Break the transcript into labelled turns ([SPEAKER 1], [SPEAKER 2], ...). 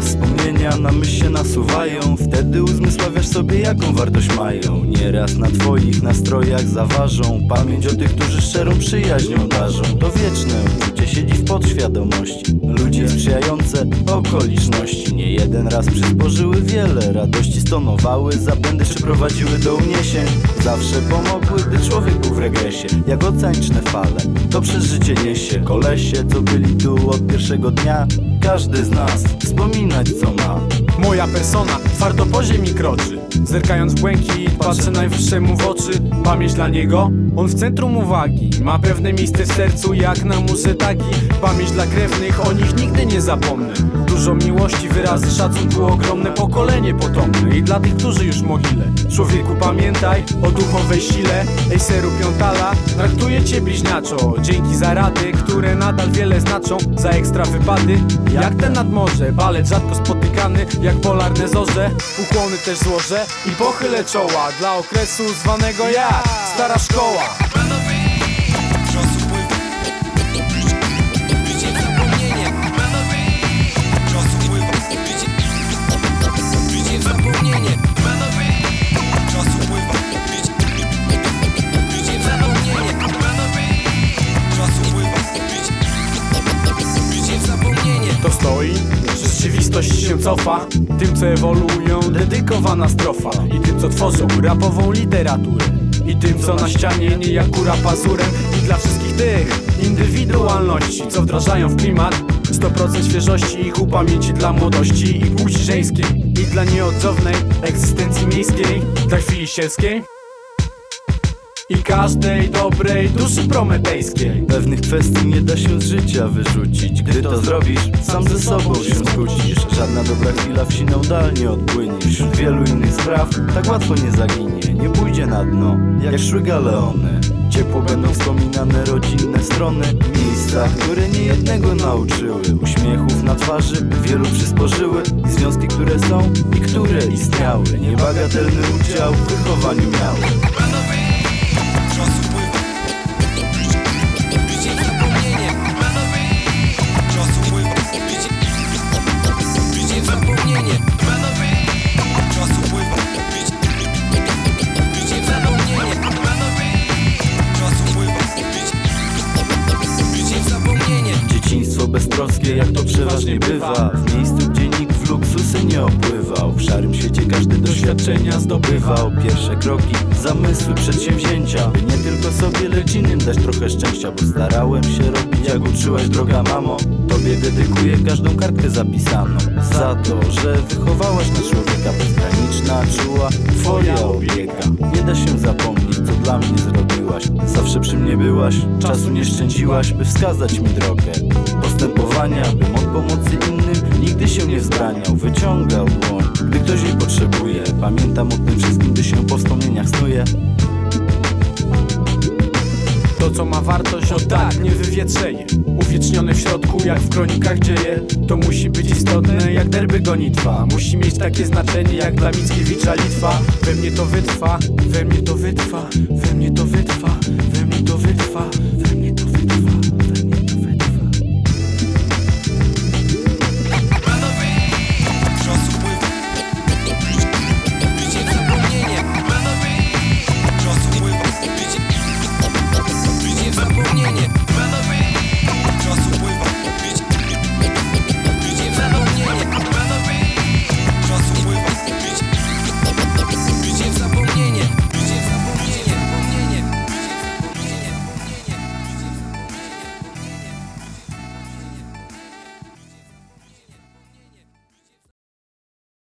[SPEAKER 1] Wspomnienia na myśl się nasuwają. Wtedy uzmysławiasz sobie jaką wartość mają. Nieraz na twoich nastrojach zaważą Pamięć o tych, którzy szczerą przyjaźnią darzą. To wieczne uczucie siedzi w podświadomości. Ludzie sprzyjające okoliczności. Nie jeden raz przysporzyły wiele. Radości stonowały, zapędy przyprowadziły do uniesień. Zawsze pomogły, gdy człowiek był w regresie. Jak oceaniczne fale, to przez życie niesie. Kolesie, co byli tu od pierwszego dnia Każdy z nas wspominać co ma.
[SPEAKER 2] Moja persona twardo po ziemi kroczy. Zerkając w błękit, patrzę najwyższemu w oczy. Pamięć dla niego, on w centrum uwagi. Ma pewne miejsce w sercu jak na muszę taki Pamięć dla krewnych, o nich nigdy nie zapomnę Dużo miłości, wyrazy szacunku, ogromne pokolenie potomne. I dla tych, którzy już mogile Człowieku pamiętaj o duchowej sile. Ejseru Piątala, traktuję cię bliźniaczo. Dzięki za rady, które nadal wiele znaczą. Za ekstra wypady, jak ten nad morze. Balet rzadko spotykany, jak polarne zorze Ukłony też złożę i pochylę czoła. Dla okresu zwanego jak stara szkoła rzeczywistość się cofa Tym co ewoluują, dedykowana strofa I tym co tworzą rapową literaturę I tym co na ścianie nie jak kura pazurem I dla wszystkich tych indywidualności Co wdrażają w klimat 100% świeżości i ku pamięci dla młodości i płci żeńskiej I dla nieodzownej egzystencji miejskiej Dla chwili sielskiej i każdej dobrej duszy prometejskiej.
[SPEAKER 1] Pewnych kwestii nie da się z życia wyrzucić. Gdy to zrobisz, sam ze sobą się skłócisz Żadna dobra chwila w nie odpłynie Wśród wielu innych spraw tak łatwo nie zaginie. Nie pójdzie na dno, jak szły galeony. Ciepło będą wspominane rodzinne strony. Miejsca, które niejednego nauczyły. Uśmiechów na twarzy wielu przysporzyły. I związki, które są i które istniały. Niebagatelny udział w wychowaniu miały jak to przeważnie bywa. W miejscu, gdzie nikt w luksusy nie opływał. W szarym świecie każdy doświadczenia zdobywał. Pierwsze kroki, zamysły, przedsięwzięcia. By nie tylko sobie, lecz innym dać trochę szczęścia Bo starałem się robić, jak uczyłaś droga mamo. Tobie dedykuję każdą kartkę zapisaną. Za to, że wychowałaś na człowieka bezgraniczna, czuła. Twoja opieka Nie da się zapomnieć, co dla mnie zrobiłaś. Zawsze przy mnie byłaś, czasu nie szczędziłaś By wskazać mi drogę. Postępowania Bym od pomocy innym nigdy się nie wzbraniał Wyciągał dłoń, gdy ktoś jej potrzebuje Pamiętam o tym wszystkim, gdy się po wspomnieniach snuje
[SPEAKER 2] To co ma wartość, o tak, nie wywietrzeje Uwiecznione w środku, jak w kronikach dzieje. To musi być istotne, jak derby gonitwa Musi mieć takie znaczenie, jak dla Mickiewicza Litwa. We mnie to wytrwa, we mnie to wytrwa We mnie to wytrwa, we mnie to wytrwa